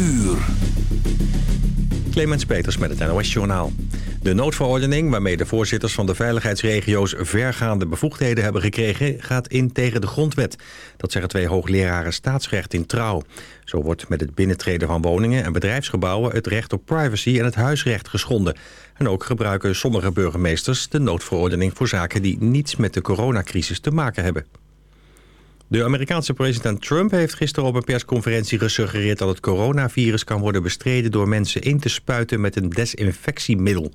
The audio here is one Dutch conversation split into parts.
uur. Clemens Peters met het NOS Journaal. De noodverordening waarmee de voorzitters van de veiligheidsregio's vergaande bevoegdheden hebben gekregen gaat in tegen de grondwet. Dat zeggen twee hoogleraren staatsrecht in Trouw. Zo wordt met het binnentreden van woningen en bedrijfsgebouwen het recht op privacy en het huisrecht geschonden. En ook gebruiken sommige burgemeesters de noodverordening voor zaken die niets met de coronacrisis te maken hebben. De Amerikaanse president Trump heeft gisteren op een persconferentie gesuggereerd dat het coronavirus kan worden bestreden door mensen in te spuiten met een desinfectiemiddel.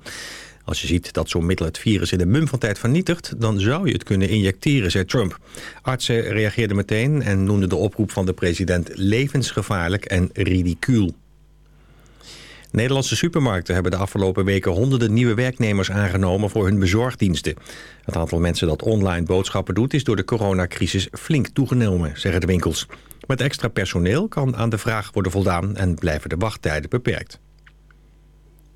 Als je ziet dat zo'n middel het virus in de mum van tijd vernietigt, dan zou je het kunnen injecteren, zei Trump. Artsen reageerden meteen en noemden de oproep van de president levensgevaarlijk en ridicuul. Nederlandse supermarkten hebben de afgelopen weken honderden nieuwe werknemers aangenomen voor hun bezorgdiensten. Het aantal mensen dat online boodschappen doet is door de coronacrisis flink toegenomen, zeggen de winkels. Met extra personeel kan aan de vraag worden voldaan en blijven de wachttijden beperkt.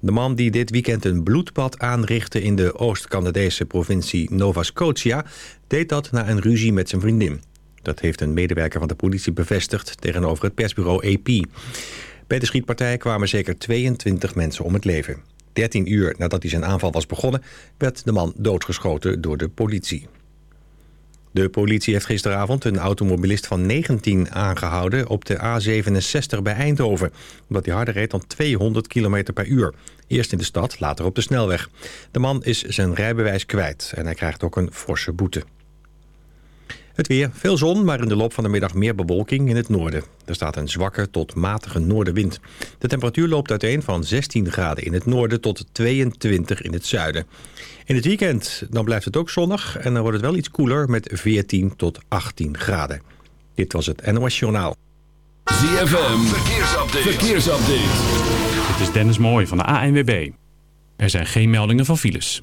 De man die dit weekend een bloedbad aanrichtte in de Oost-Canadese provincie Nova Scotia... deed dat na een ruzie met zijn vriendin. Dat heeft een medewerker van de politie bevestigd tegenover het persbureau AP. Bij de schietpartij kwamen zeker 22 mensen om het leven. 13 uur nadat hij zijn aanval was begonnen... werd de man doodgeschoten door de politie. De politie heeft gisteravond een automobilist van 19 aangehouden... op de A67 bij Eindhoven... omdat hij harder reed dan 200 km per uur. Eerst in de stad, later op de snelweg. De man is zijn rijbewijs kwijt en hij krijgt ook een forse boete. Het weer, veel zon, maar in de loop van de middag meer bewolking in het noorden. Er staat een zwakke tot matige noordenwind. De temperatuur loopt uiteen van 16 graden in het noorden tot 22 in het zuiden. In het weekend dan blijft het ook zonnig en dan wordt het wel iets koeler met 14 tot 18 graden. Dit was het NOS Journaal. ZFM, verkeersupdate. verkeersupdate. Dit is Dennis Mooij van de ANWB. Er zijn geen meldingen van files.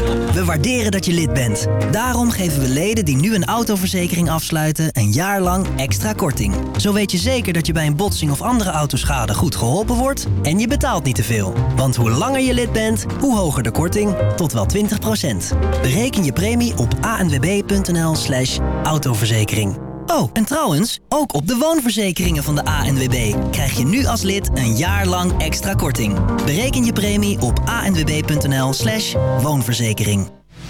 Waarderen dat je lid bent. Daarom geven we leden die nu een autoverzekering afsluiten... een jaar lang extra korting. Zo weet je zeker dat je bij een botsing of andere autoschade goed geholpen wordt... en je betaalt niet te veel. Want hoe langer je lid bent, hoe hoger de korting... tot wel 20% Bereken je premie op anwb.nl slash autoverzekering. Oh, en trouwens, ook op de woonverzekeringen van de ANWB krijg je nu als lid een jaar lang extra korting. Bereken je premie op anwb.nl/slash woonverzekering.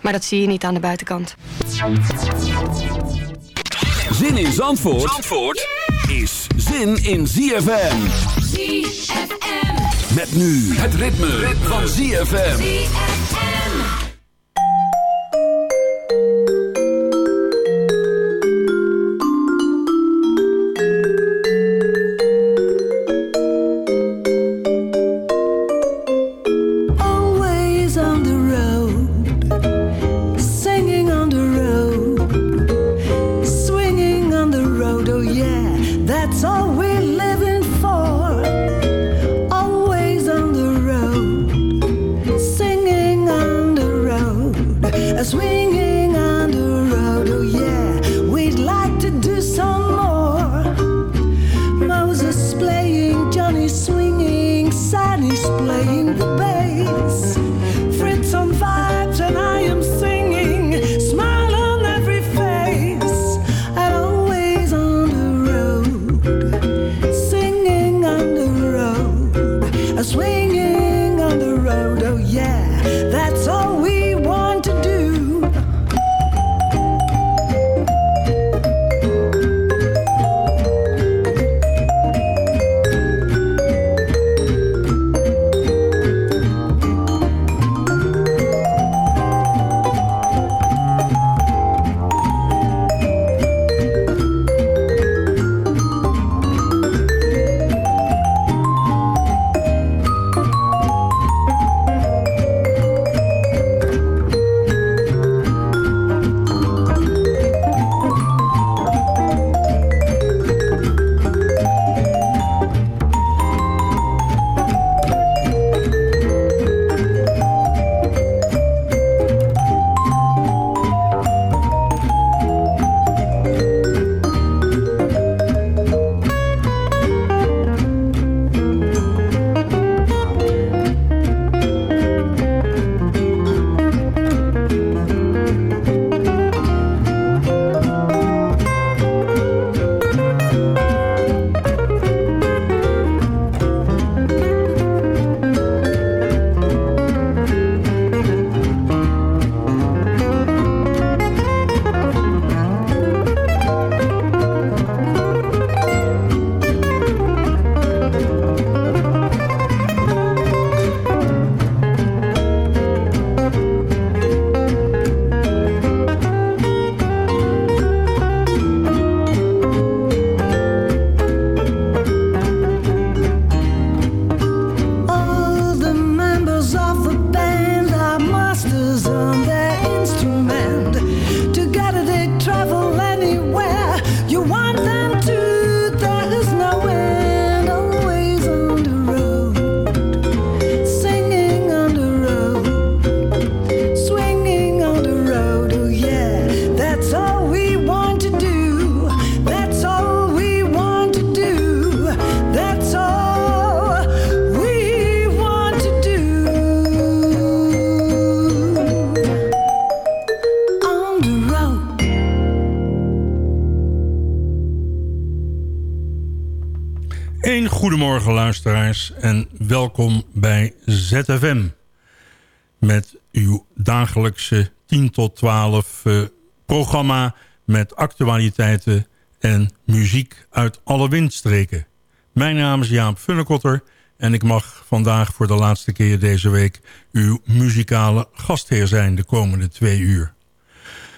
Maar dat zie je niet aan de buitenkant. Zin in Zandvoort, Zandvoort is zin in ZFM. ZFM. Met nu het ritme, ritme. van ZFM. Singing luisteraars en welkom bij ZFM. Met uw dagelijkse 10 tot 12 uh, eh, programma met actualiteiten en muziek uit alle windstreken. Mijn naam is Jaap Funnekotter en ik mag vandaag voor de laatste keer deze week uw muzikale gastheer zijn de komende twee uur.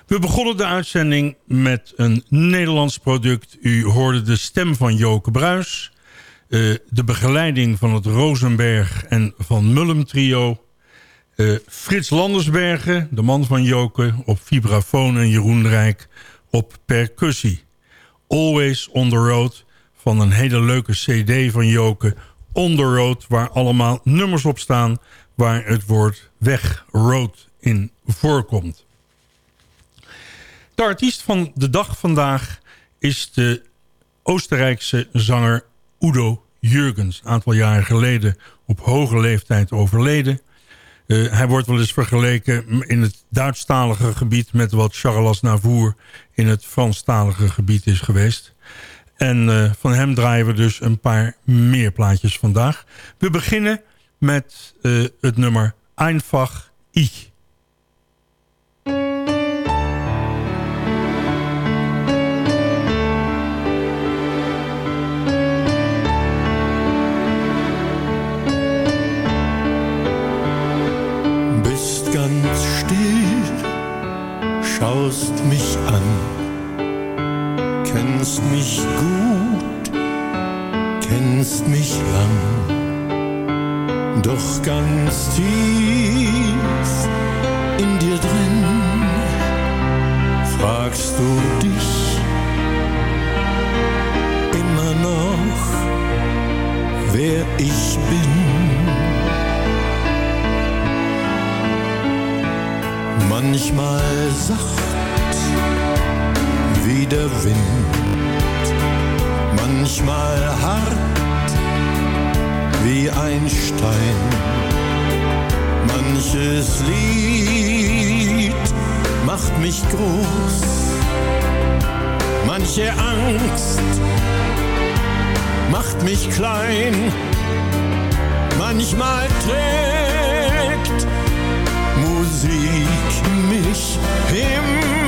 We begonnen de uitzending met een Nederlands product. U hoorde de stem van Joke Bruis. Uh, de begeleiding van het Rosenberg en Van Mullum trio. Uh, Frits Landersbergen, de man van Joke, op vibrafoon en Jeroen Rijk op percussie. Always on the road van een hele leuke cd van Joke. On the road, waar allemaal nummers op staan... waar het woord weg, road, in voorkomt. De artiest van de dag vandaag is de Oostenrijkse zanger Udo Jurgens. Een aantal jaren geleden op hoge leeftijd overleden. Uh, hij wordt wel eens vergeleken in het Duitsstalige gebied... met wat Charles Navour in het Franstalige gebied is geweest. En uh, van hem draaien we dus een paar meer plaatjes vandaag. We beginnen met uh, het nummer Einfach Ich. Schaust mich an, kennst mich gut, kennst mich lang, doch ganz tief in dir drin fragst du dich immer noch, wer ich bin. Manchmal sacht wie der Wind, manchmal hart wie ein Stein. Manches Lied macht mich groß, manche Angst macht mich klein, manchmal trägt Musik Him.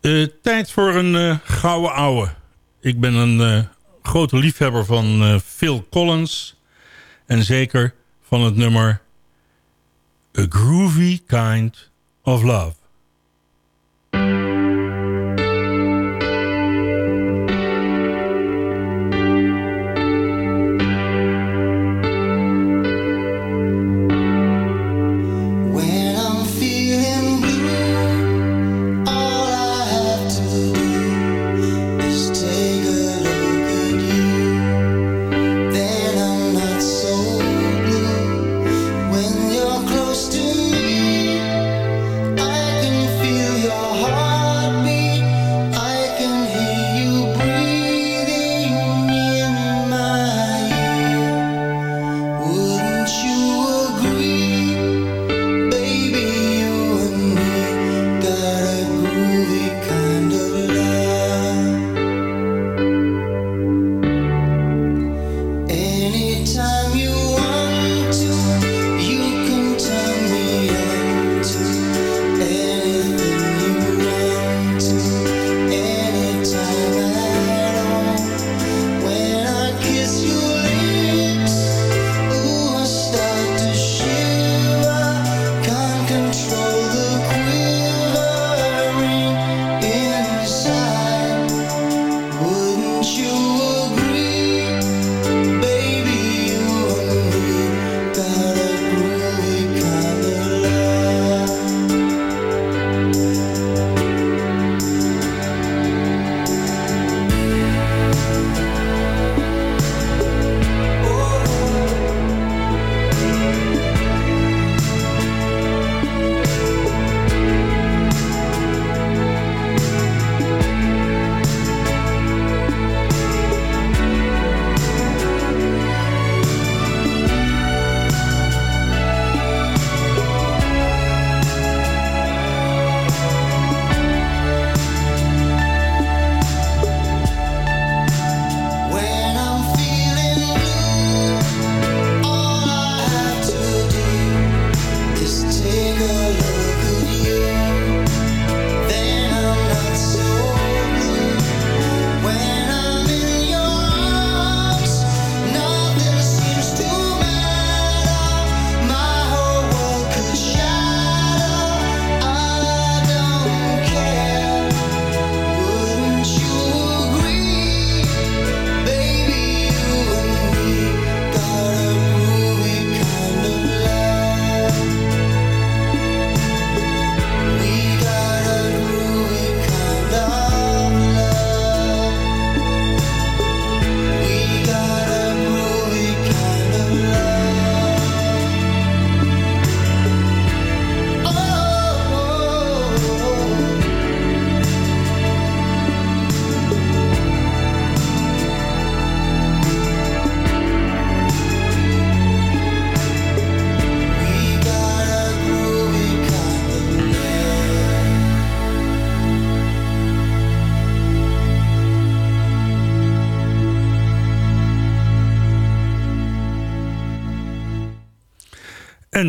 Uh, tijd voor een uh, gouden ouwe. Ik ben een uh, grote liefhebber van Phil Collins. En zeker van het nummer A Groovy Kind of Love.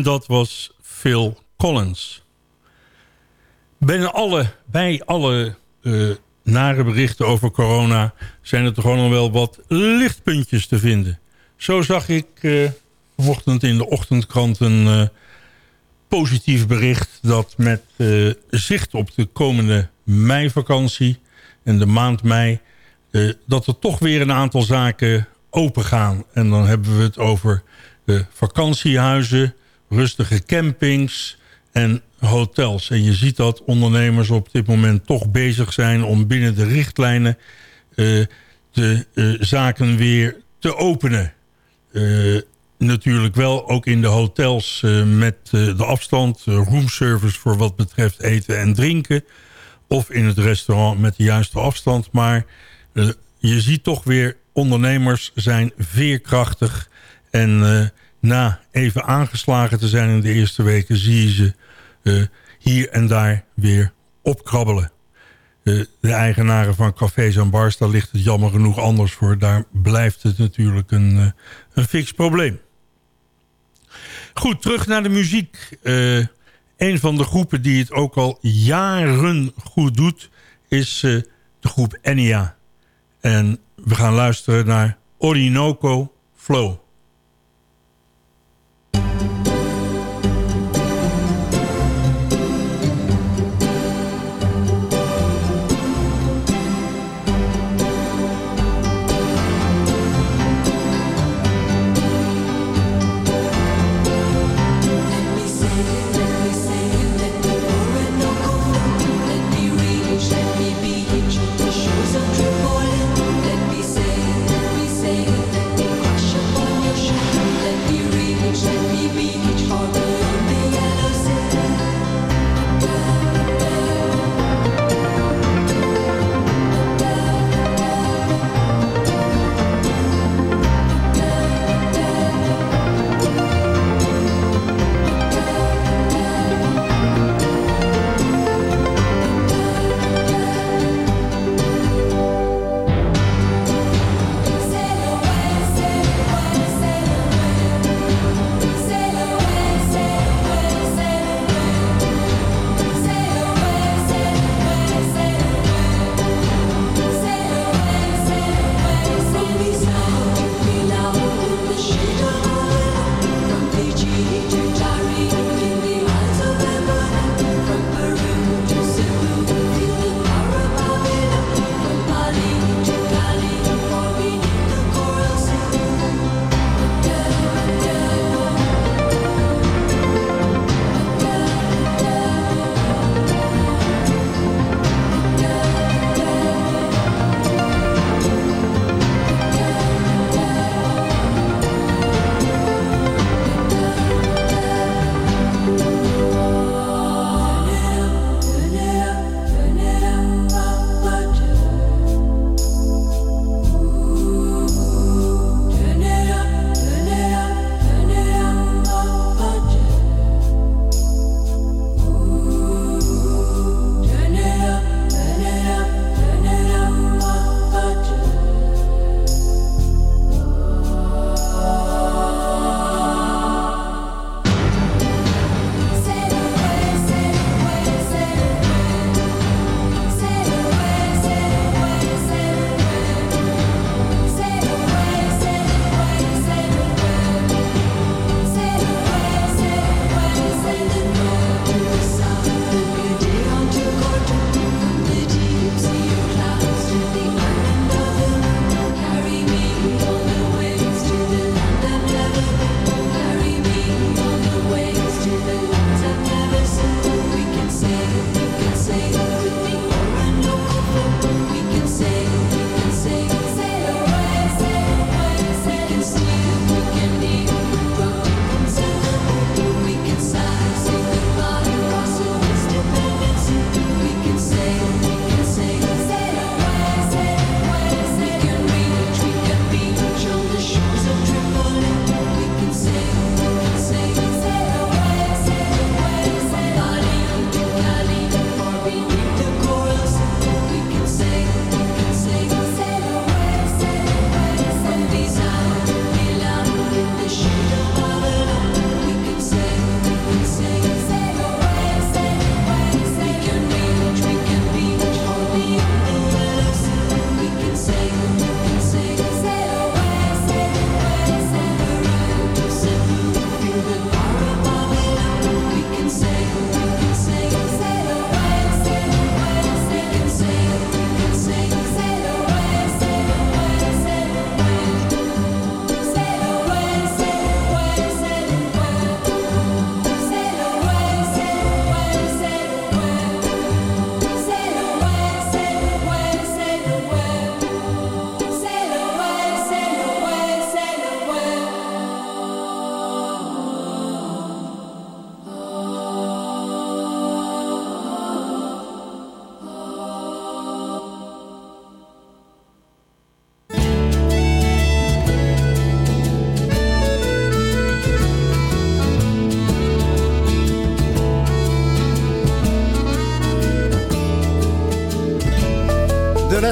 Dat was Phil Collins. Bijna alle, bij alle uh, nare berichten over corona... zijn er toch gewoon nog wel wat lichtpuntjes te vinden. Zo zag ik uh, vanochtend in de ochtendkrant een uh, positief bericht... dat met zicht op de komende meivakantie en de maand mei... dat er toch weer een aantal zaken open gaan. En dan hebben we het over de vakantiehuizen rustige campings en hotels. En je ziet dat ondernemers op dit moment toch bezig zijn... om binnen de richtlijnen uh, de uh, zaken weer te openen. Uh, natuurlijk wel ook in de hotels met de afstand... roomservice voor wat betreft eten en drinken... of in het restaurant met de juiste afstand. Maar je ziet toch weer ondernemers zijn veerkrachtig... en na even aangeslagen te zijn in de eerste weken... zie je ze uh, hier en daar weer opkrabbelen. Uh, de eigenaren van cafés en bars, daar ligt het jammer genoeg anders voor. Daar blijft het natuurlijk een, uh, een fix probleem. Goed, terug naar de muziek. een van de groepen die het ook al jaren goed doet... is de groep Enya. En we gaan luisteren naar Orinoco Flow.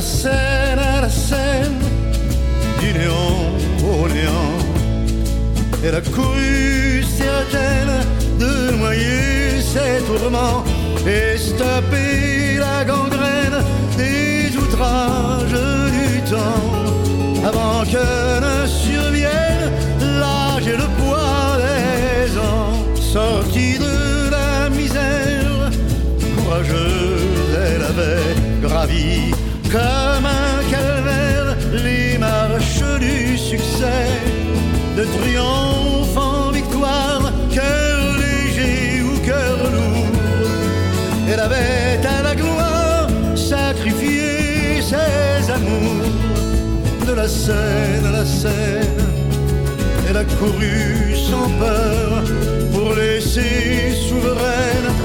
La scène à la scène, du néant au néant. Elle a couru ses de noyer ses tourments et stopper la gangrène des outrages du temps avant que ne survienne l'âge et le poids des ans. Sortie de la misère, courageuse, elle avait gravi comme un calvaire les marches du succès, de triomphe en victoire, cœur léger ou cœur lourd. Elle avait à la gloire sacrifié ses amours de la scène à la scène. Elle a couru sans peur pour laisser souveraine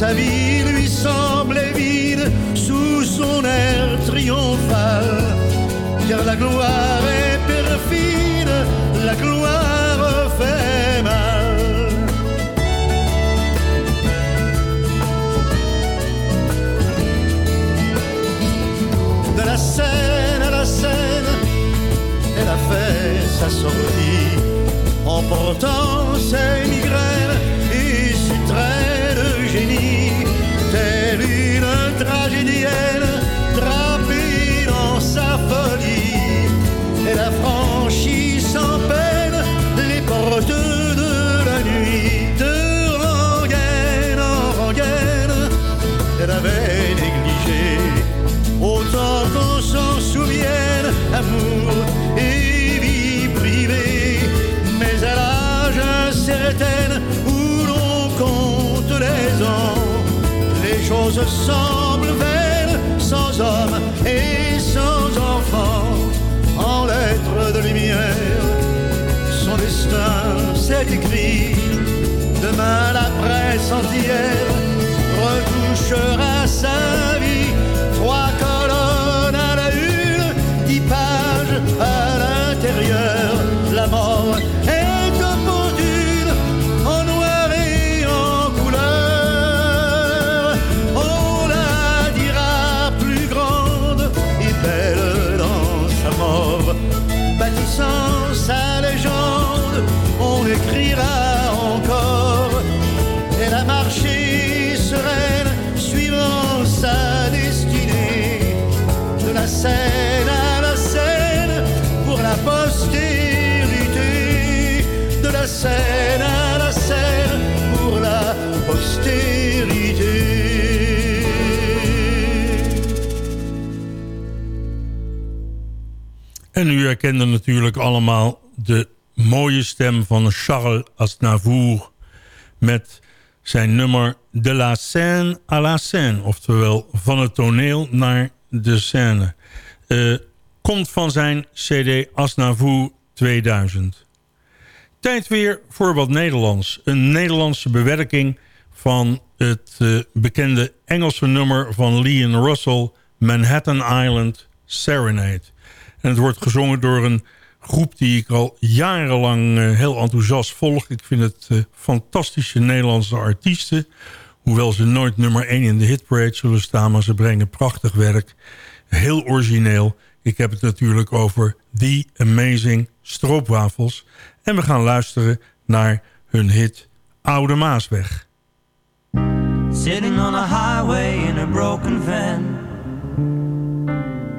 Sa vie lui semblait vide sous son air triomphal. Car la gloire est perfide, la gloire fait mal. De la scène à la scène, elle a fait sa sortie en portant ses migraines traits semblent vaines sans homme et sans enfant. En lettres de lumière, son destin s'est écrit. Demain la presse entière retouchera sa scène à la scène, pour la postérité. En u herkende natuurlijk allemaal de mooie stem van Charles Aznavour... met zijn nummer De la scène à la scène. Oftewel, van het toneel naar de scène. Eh, komt van zijn cd Aznavour 2000. Tijd weer voor wat Nederlands. Een Nederlandse bewerking van het eh, bekende Engelse nummer van Leon Russell... Manhattan Island Serenade. En het wordt gezongen door een groep die ik al jarenlang eh, heel enthousiast volg. Ik vind het eh, fantastische Nederlandse artiesten. Hoewel ze nooit nummer 1 in de hitparade zullen staan... maar ze brengen prachtig werk. Heel origineel. Ik heb het natuurlijk over The Amazing Stroopwafels. En we gaan luisteren naar hun hit Oude Maasweg. Sitting on a highway in a broken van.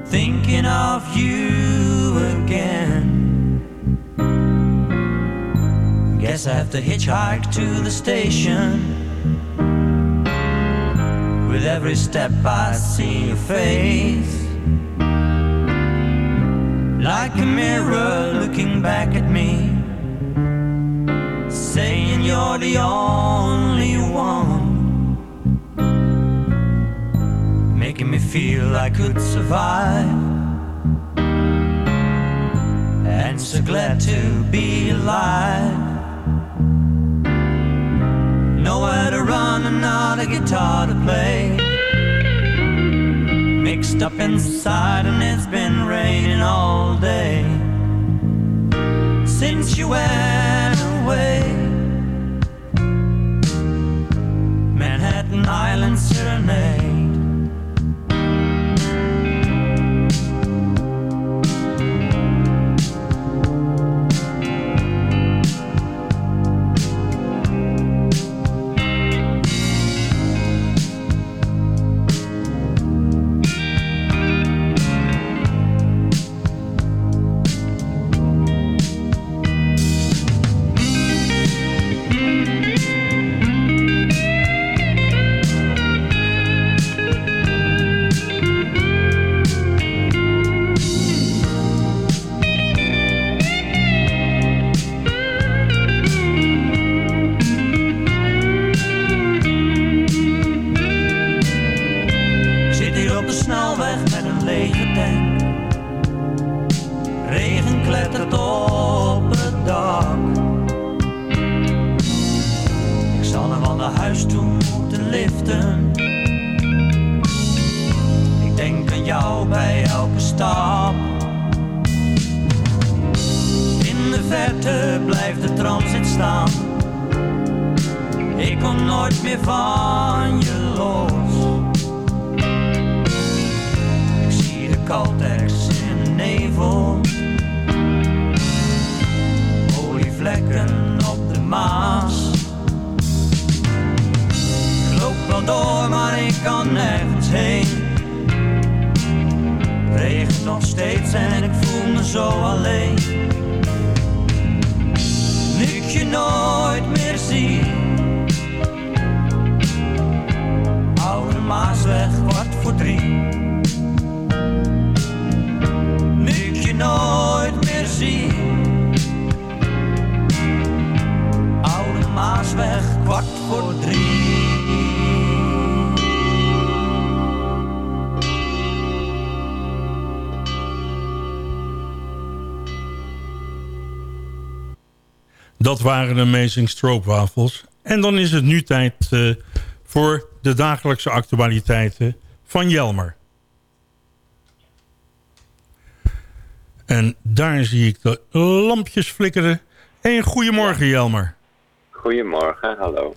Thinking of you again. Guess I have to hitchhike to the station. With every step I see your face. Like a mirror looking back at me Saying you're the only one making me feel I could survive. And so glad to be alive. Nowhere to run and not a guitar to play. fixed up inside and it's been raining all day since you went away. Manhattan Island Serenade. Voor drie. Dat waren de Amazing Stroopwafels. En dan is het nu tijd eh, voor de dagelijkse actualiteiten van Jelmer. En daar zie ik de lampjes flikkeren. En goedemorgen Jelmer. Goedemorgen, hallo.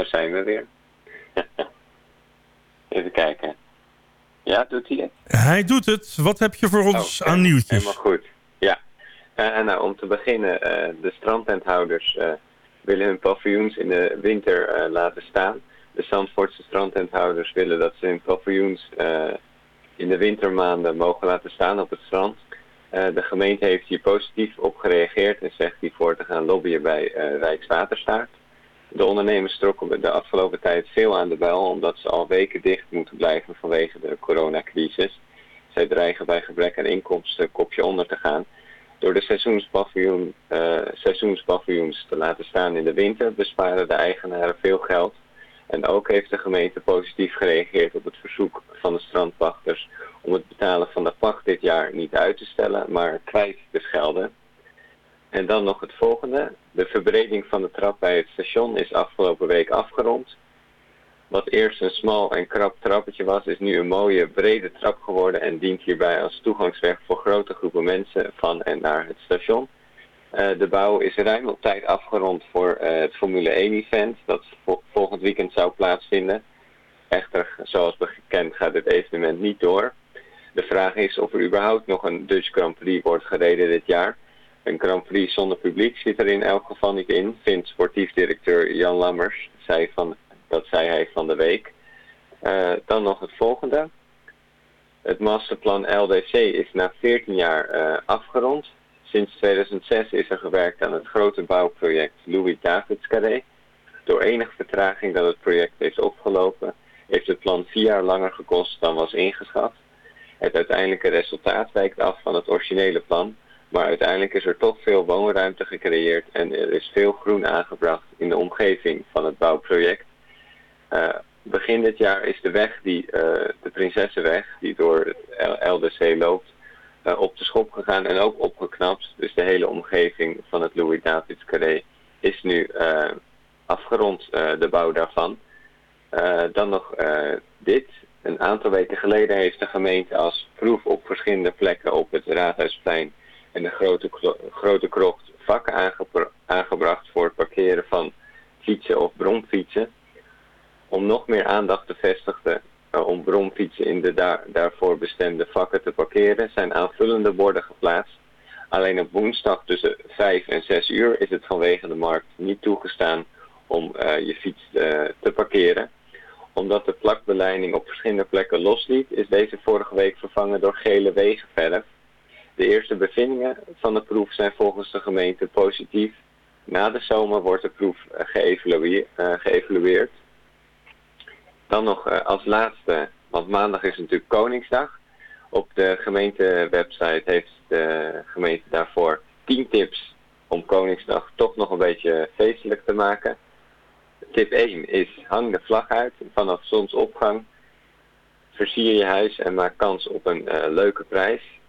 Daar zijn we weer. Even kijken. Ja, doet hij het? Hij doet het. Wat heb je voor ons aan nieuwtjes? Helemaal goed. Ja. Eh, nou, om te beginnen, eh, de strandtenthouders eh, willen hun paviljoens in de winter laten staan. De Zandvoortse strandtenthouders willen dat ze hun paviljoens in de wintermaanden mogen laten staan op het strand. De gemeente heeft hier positief op gereageerd en zegt hiervoor te gaan lobbyen bij Rijkswaterstaat. De ondernemers trokken de afgelopen tijd veel aan de bel omdat ze al weken dicht moeten blijven vanwege de coronacrisis. Zij dreigen bij gebrek aan inkomsten kopje onder te gaan. Door de seizoenspaviljoen, eh, seizoenspaviljoens te laten staan in de winter besparen de eigenaren veel geld. En ook heeft de gemeente positief gereageerd op het verzoek van de strandwachters om het betalen van de pacht dit jaar niet uit te stellen, maar kwijt te schelden. En dan nog het volgende. De verbreding van de trap bij het station is afgelopen week afgerond. Wat eerst een smal en krap trappetje was, is nu een mooie brede trap geworden en dient hierbij als toegangsweg voor grote groepen mensen van en naar het station. Eh, de bouw is ruim op tijd afgerond voor eh, het Formule 1 event dat vol- volgend weekend zou plaatsvinden. Echter, zoals bekend gaat dit evenement niet door. De vraag is of er überhaupt nog een Dutch Grand Prix wordt gereden dit jaar. Een Grand Prix zonder publiek zit er in elk geval niet in, vindt sportief directeur Jan Lammers. Zei van, dat zei hij van de week. Eh, dan nog het volgende. Het masterplan LDC is na 14 jaar eh, afgerond. Sinds 2006 is er gewerkt aan het grote bouwproject Louis Davids Carré. Door enige vertraging dat het project heeft opgelopen, heeft het plan vier jaar langer gekost dan was ingeschat. Het uiteindelijke resultaat wijkt af van het originele plan, maar uiteindelijk is er toch veel woonruimte gecreëerd en er is veel groen aangebracht in de omgeving van het bouwproject. Eh, begin dit jaar is de weg, die, eh, de Prinsessenweg, die door het LDC loopt, eh, op de schop gegaan en ook opgeknapt. Dus de hele omgeving van het Louis Davids Carré is nu afgerond, de bouw daarvan. Dan nog dit. Een aantal weken geleden heeft de gemeente als proef op verschillende plekken op het Raadhuisplein en de grote, grote krocht vakken aangebracht voor het parkeren van fietsen of bromfietsen. Om nog meer aandacht te vestigen uh, om bromfietsen in de daar, daarvoor bestemde vakken te parkeren zijn aanvullende borden geplaatst. Alleen op woensdag tussen 5 en 6 uur is het vanwege de markt niet toegestaan om uh, je fiets uh, te parkeren. Omdat de plakbeleiding op verschillende plekken losliet, is deze vorige week vervangen door gele wegenverf. De eerste bevindingen van de proef zijn volgens de gemeente positief. Na de zomer wordt de proef geëvalueerd. geëvalueerd. Dan nog uh, als laatste, want maandag is natuurlijk Koningsdag. Op de gemeentewebsite heeft de gemeente daarvoor 10 tips om Koningsdag toch nog een beetje feestelijk te maken. Tip 1 is hang de vlag uit vanaf zonsopgang. Versier je huis en maak kans op een leuke prijs.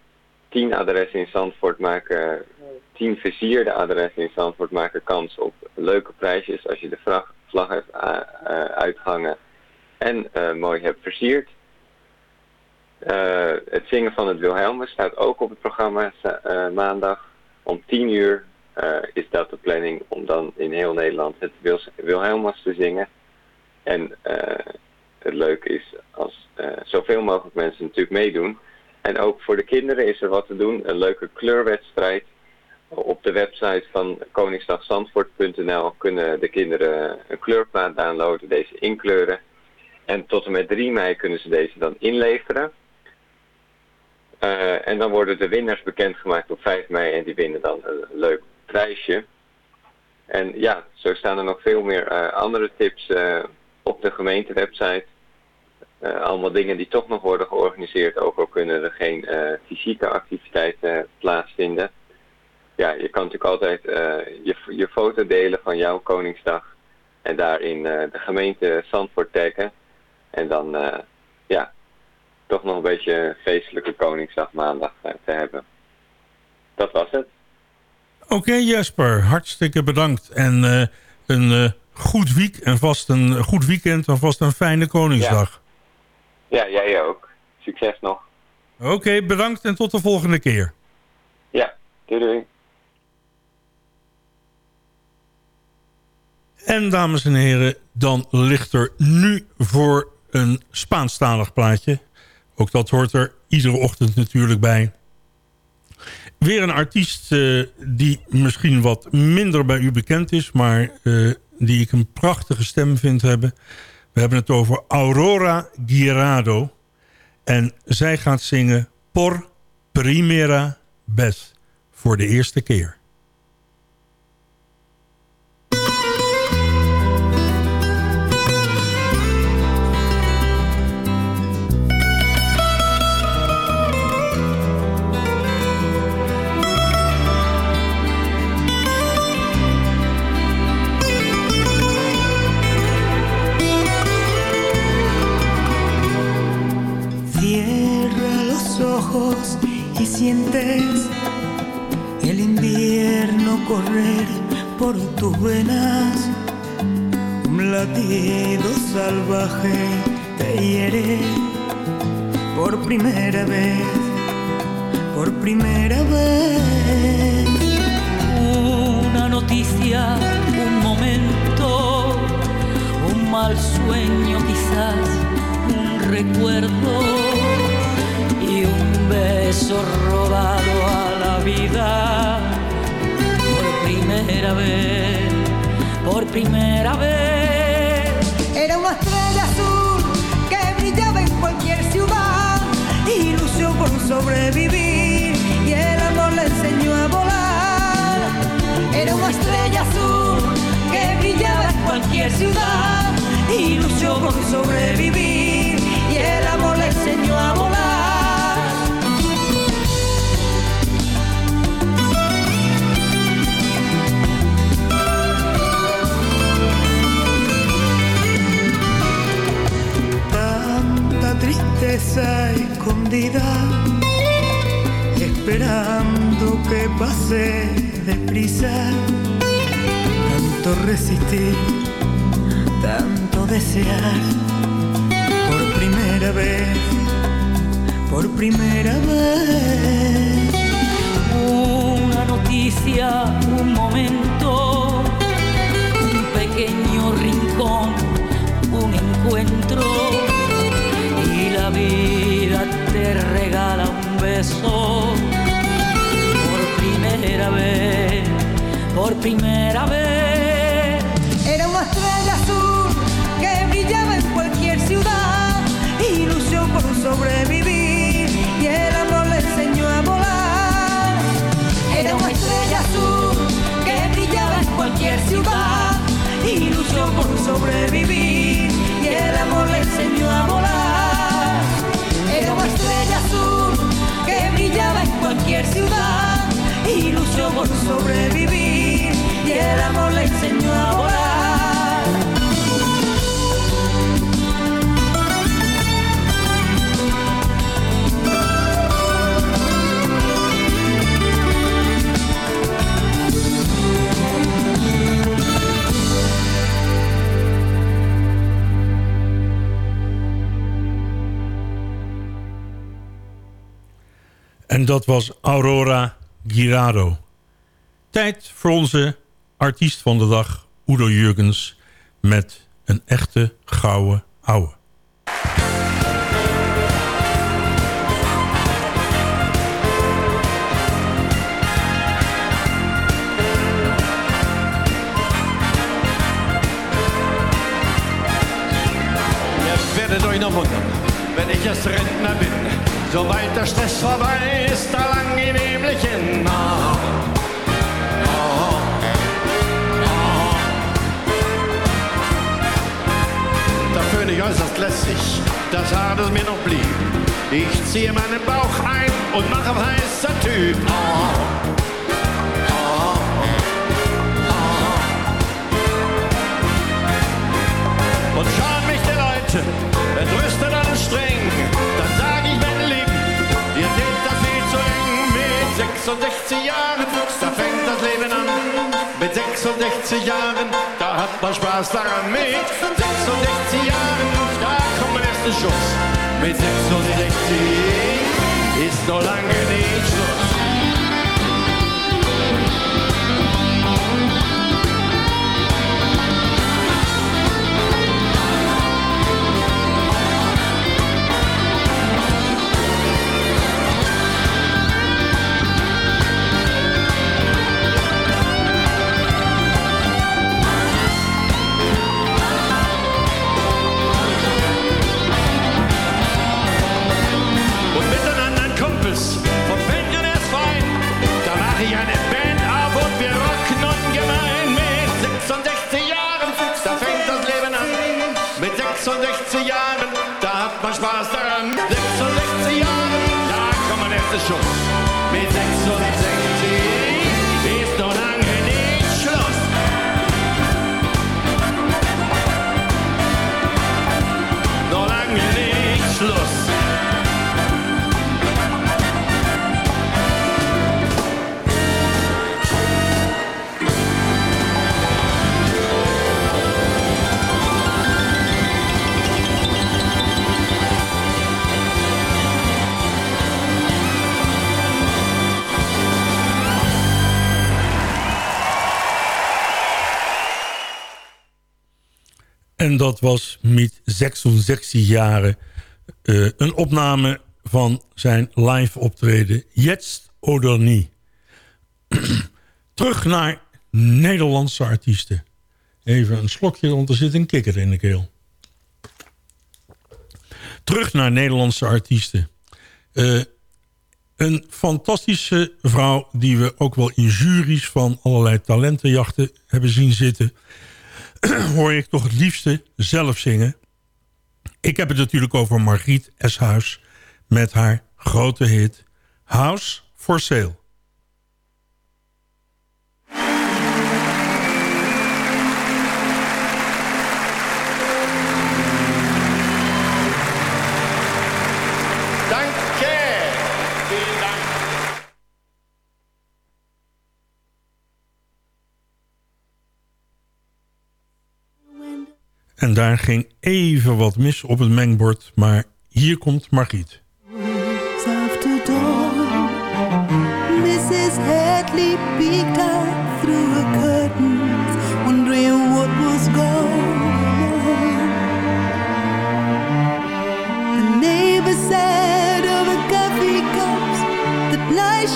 10 adressen in Zandvoort maken, 10 versierde adressen in Zandvoort maken kans op leuke prijsjes als je de vlag, vlag hebt uh, uithangen en uh, mooi hebt versierd. Het zingen van het Wilhelmus staat ook op het programma maandag. Om 10 uur is dat de planning om dan in heel Nederland het Wil Wilhelmus te zingen. En het leuke is als zoveel mogelijk mensen natuurlijk meedoen. En ook voor de kinderen is er wat te doen. Een leuke kleurwedstrijd. Op de website van koningsdagzandvoort.nl kunnen de kinderen een kleurplaat downloaden, deze inkleuren. En tot en met 3 mei kunnen ze deze dan inleveren. Uh, en dan worden de winnaars bekendgemaakt op 5 mei en die winnen dan een leuk prijsje. En ja, zo staan er nog veel meer uh, andere tips uh, op de gemeentewebsite. Allemaal dingen die toch nog worden georganiseerd, ook al kunnen er geen fysieke activiteiten plaatsvinden. Ja, je kan natuurlijk altijd je, je foto delen van jouw Koningsdag en daarin de gemeente Zandvoort taggen. En dan, uh, ja, toch nog een beetje feestelijke Koningsdag maandag uh, te hebben. Dat was het. Oké okay, Jesper, hartstikke bedankt. En uh, een goed week en vast een goed weekend en vast een fijne Koningsdag. Ja, jij ook. Succes nog. Oké, okay, bedankt en tot de volgende keer. Ja, doei doei. En dames en heren, dan ligt er nu voor een Spaanstalig plaatje. Ook dat hoort er iedere ochtend natuurlijk bij. Weer een artiest uh, die misschien wat minder bij u bekend is... maar uh, die ik een prachtige stem vind hebben. We hebben het over Aurora Girado. En zij gaat zingen Por Primera Vez. Voor de eerste keer. Sientes el invierno correr por tus venas. Un latido salvaje te hiere por primera vez, por primera vez. Una noticia, un momento, un mal sueño quizás, un recuerdo beso robado a la vida por primera vez, por primera vez. Era una estrella azul que brillaba en cualquier ciudad y luchó por sobrevivir y el amor le enseñó a volar. Era una estrella azul que brillaba en cualquier ciudad y luchó por sobrevivir y el amor le enseñó a volar. Tristeza escondida, esperando que pase deprisa. Tanto resistir, tanto desear, por primera vez, por primera vez. Una noticia, un momento, un pequeño rincón, un encuentro vida te regala un beso por primera vez, por primera vez. Era una estrella azul que brillaba en cualquier ciudad, ilusión por sobrevivir y el amor le enseñó a volar. Era una estrella azul que brillaba en cualquier ciudad, ilusión por sobrevivir y el amor le enseñó a volar. Cualquier ciudad, ilusión por sobrevivir y el amor le enseñó a volar. En dat was Aurora Girado. Tijd voor onze artiest van de dag, Udo Jurgens... met een echte gouden ouwe. Soweit der Stress vorbei ist, da lang ich nämlich hin. Da fühle ich äußerst lässig, das Haar, das mir noch blieb. Ich ziehe meinen Bauch ein und mache heißer Typ. Ah, ah, ah. Und schauen mich die Leute entrüstet und 66 Jahren, da fängt das Leben an. Mit 66 Jahren, da hat man Spaß daran. Mit 66 Jahren, da kommt mein erster Schuss. Mit 66 ist noch lange nicht Schluss. 66 Jahren, da hat man Spaß daran. 66 Jahren, da kommt man erste Schuss. Mit 66 dat was met 66 jaren eh, een opname van zijn live optreden Jetzt oder nie. Terug naar Nederlandse artiesten. Even een slokje, want er zit een kikker in de keel. Terug naar Nederlandse artiesten. Eh, een fantastische vrouw die we ook wel in juries van allerlei talentenjachten hebben zien zitten hoor ik toch het liefste zelf zingen. Ik heb het natuurlijk over Margriet Eshuis met haar grote hit House for Sale. Daar ging even wat mis op het mengbord, maar hier komt Margriet. After dawn, Mrs. Hadley peeked out through the curtains, wondering what was going on. The neighbor said over coffee cups that life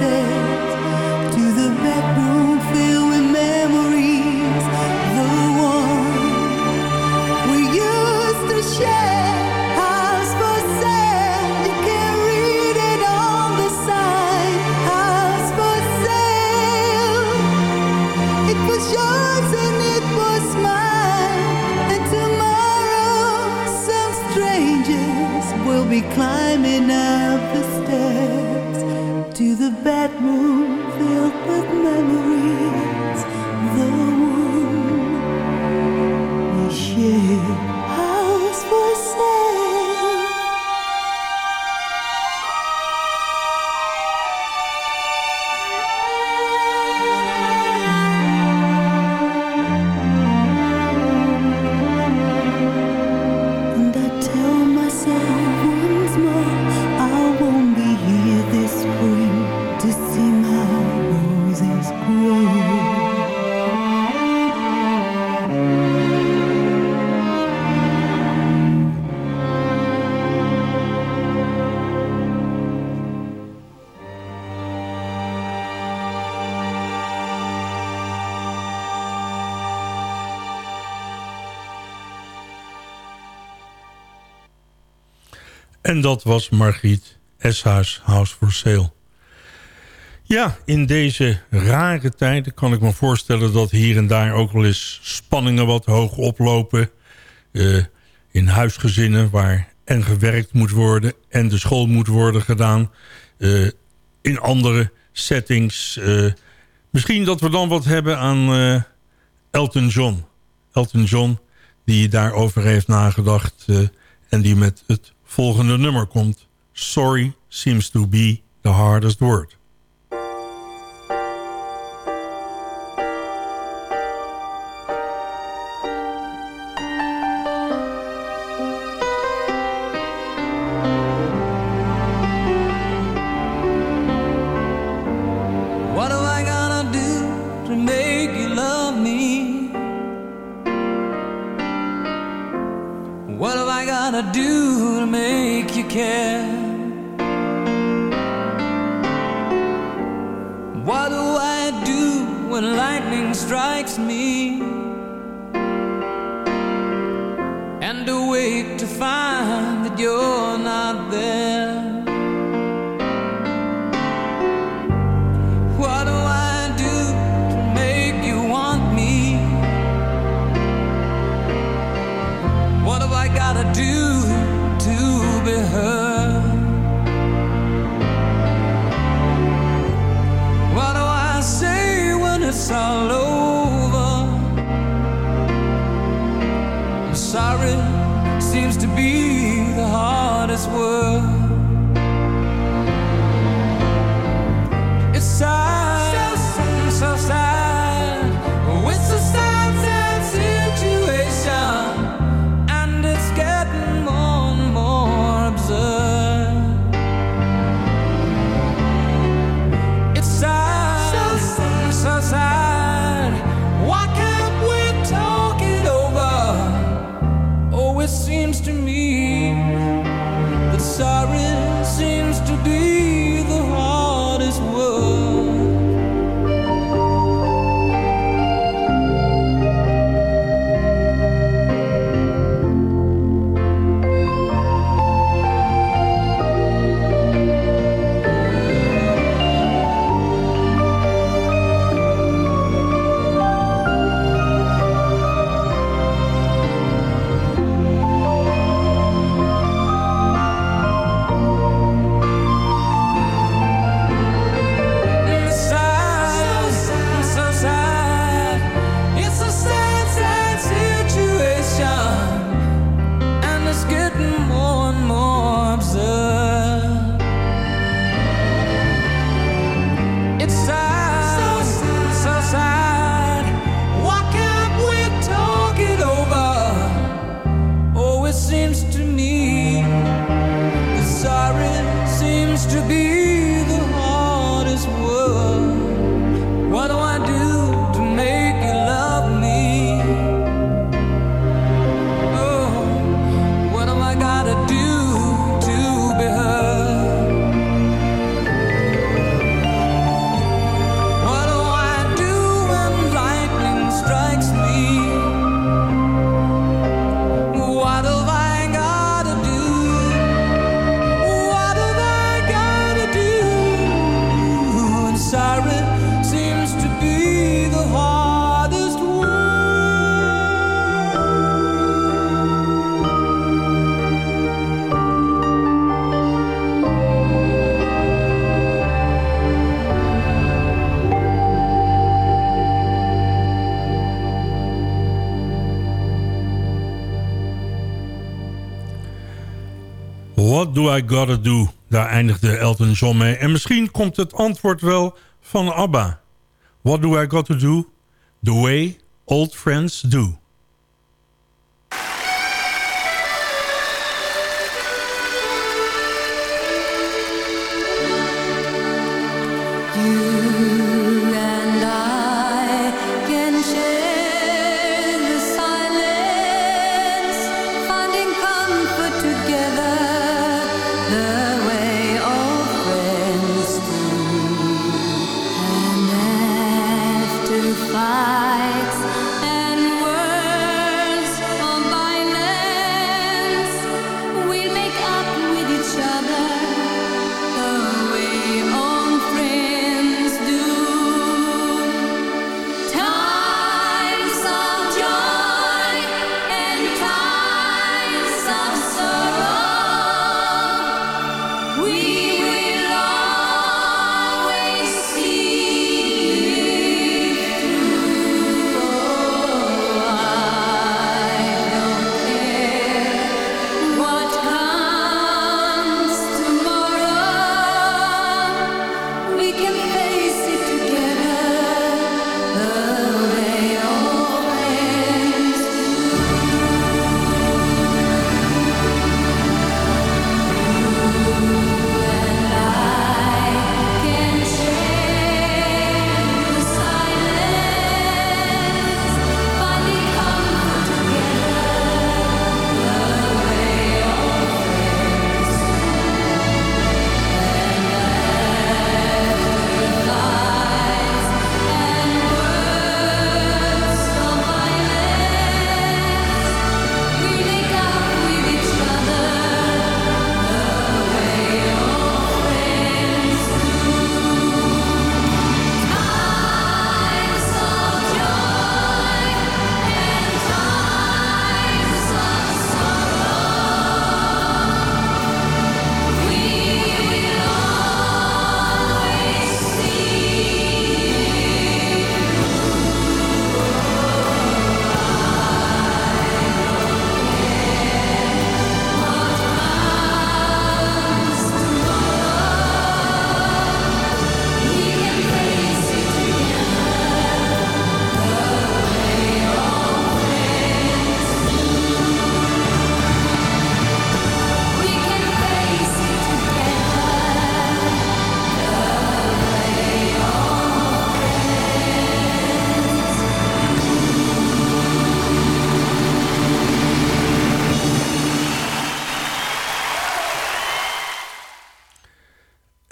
verte. En dat was Margriet Eshaars House for Sale. Ja, in deze rare tijden kan ik me voorstellen... dat hier en daar ook wel eens spanningen wat hoog oplopen. Eh, in huisgezinnen waar en gewerkt moet worden... en de school moet worden gedaan. Eh, in andere settings. Eh, misschien dat we dan wat hebben aan Elton John. Elton John, die daarover heeft nagedacht... en die met het Volgende nummer komt Sorry Seems to Be the Hardest Word. What Do I Gotta Do? Daar eindigde Elton John mee. En misschien komt het antwoord wel van ABBA. What do I gotta do? The way old friends do.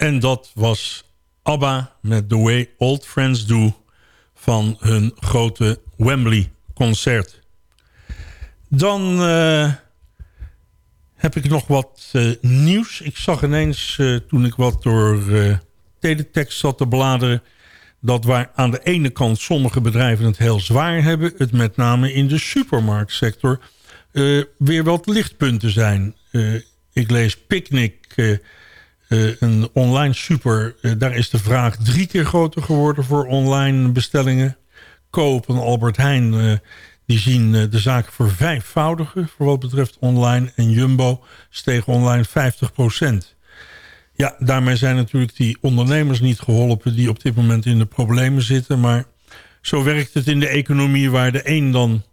En dat was ABBA met The Way Old Friends Do... van hun grote Wembley-concert. Dan uh, heb ik nog wat uh, nieuws. Ik zag ineens, uh, toen ik wat door teletext zat te bladeren... dat waar aan de ene kant sommige bedrijven het heel zwaar hebben... het met name in de supermarktsector weer wat lichtpunten zijn. ik lees Picnic uh, een online super, uh, daar is de vraag drie keer groter geworden voor online bestellingen. Koop en Albert Heijn, uh, die zien de zaken voor vijfvoudigen voor wat betreft online. En Jumbo steeg online 50% Ja, daarmee zijn natuurlijk die ondernemers niet geholpen die op dit moment in de problemen zitten. Maar zo werkt het in de economie waar de een dan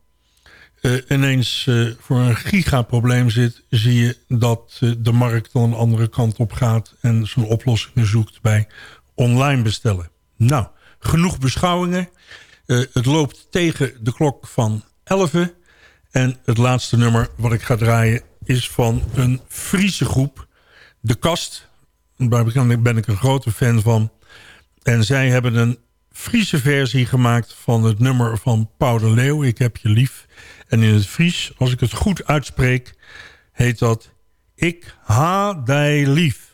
uh, ineens uh, voor een gigaprobleem zit... zie je dat uh, de markt dan een andere kant op gaat... en zijn oplossingen zoekt bij online bestellen. Nou, genoeg beschouwingen. het loopt tegen de klok van 11. En het laatste nummer wat ik ga draaien is van een Friese groep. De Kast. Daar ben ik een grote fan van. En zij hebben een Friese versie gemaakt van het nummer van Paul de Leeuw. Ik heb je lief. En in het Fries, als ik het goed uitspreek, heet dat... Ik ha die lief.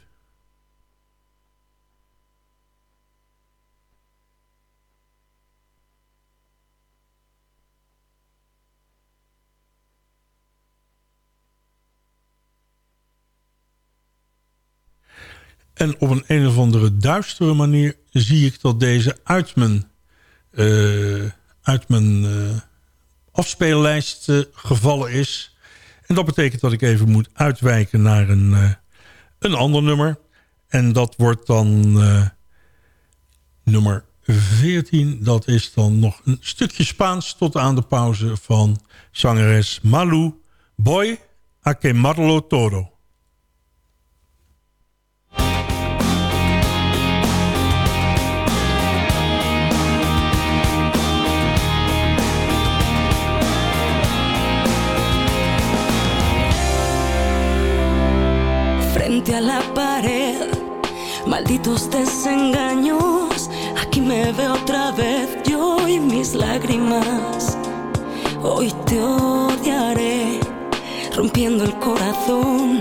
En op een een of andere duistere manier zie ik dat deze uit mijn, uh, uit mijn uh, afspeellijst gevallen is. En dat betekent dat ik even moet uitwijken naar een, een ander nummer. En dat wordt dan nummer 14. Dat is dan nog een stukje Spaans tot aan de pauze van zangeres Malu. Boy a que todo. a la pared. Malditos desengaños, aquí me veo otra vez yo y mis lágrimas. Hoy te odiaré, rompiendo el corazón.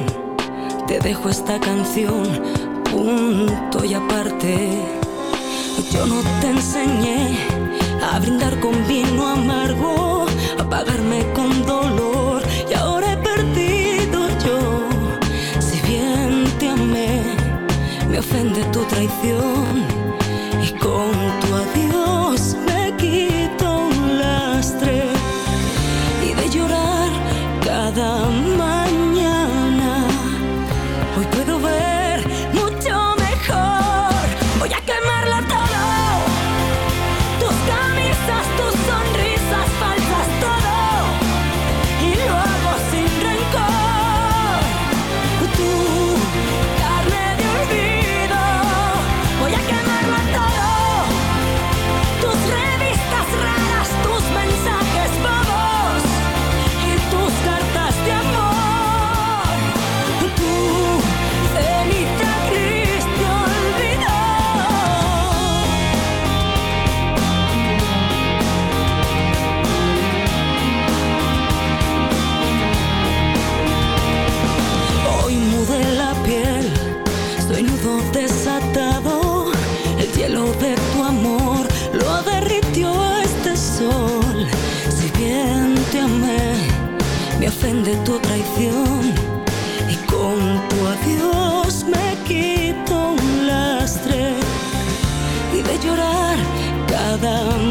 Te dejo esta canción, punto y aparte. Yo no te enseñé a brindar con vino amargo, ofende than